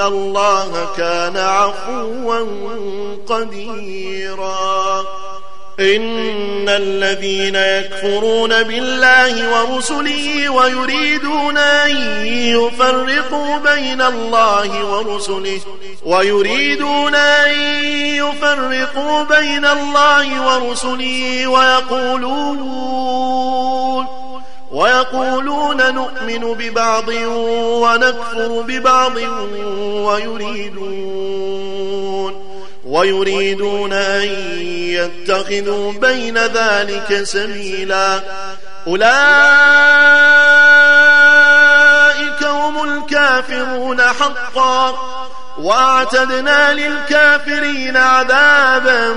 الله كان عفوا قديرا. إن الذين يكفرون بالله ورسله ويريدون أن يفرقوا بين الله ورسله ويريدون أن يفرقوا بين الله ورسله ويقولون ويقولون نؤمن ببعض ونكفر ببعض ويريدون ويريدون أن يتخذوا بين ذلك سبيلا. أولئك هم الكافرون حقا. وأعتدنا للكافرين عذابا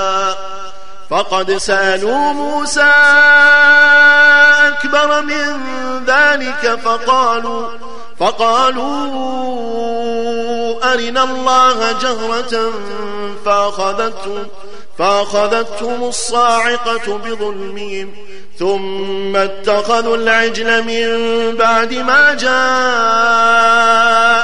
فقد سألوا موسى أكبر من ذلك فقالوا فقالوا أرنا الله جهرة فأخذتهم, فأخذتهم الصاعقة بظلمهم ثم اتخذوا العجل من بعد ما